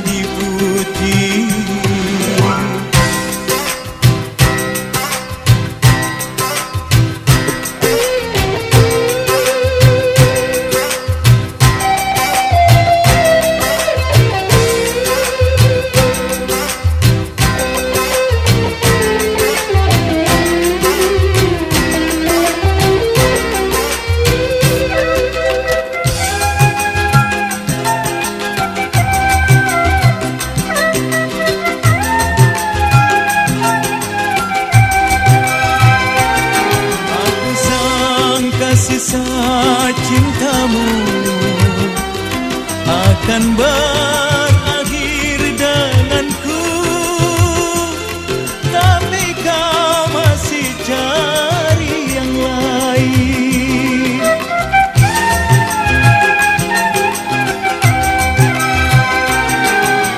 menjadi putih akan berakhir denganku. Tapi kau masih cari yang lain.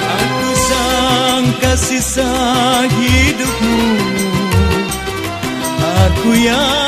Aku sangka sisa hidupmu. Aku yang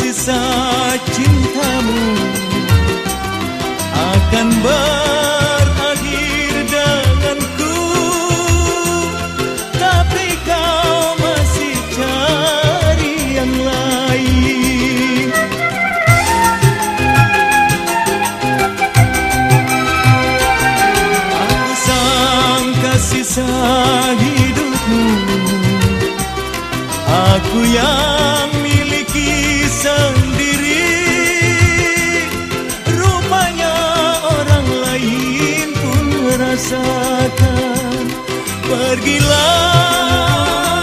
sisa cintamu akan berakhir denganku. Tapi kau masih cari yang lain. Aku sangka sisa hidupmu. Aku yang pergilah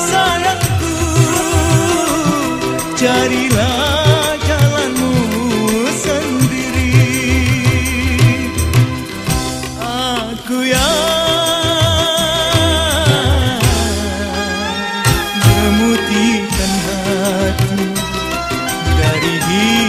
sayangku. Carilah jalanmu sendiri. Aku yang memutihkan hati dari hidup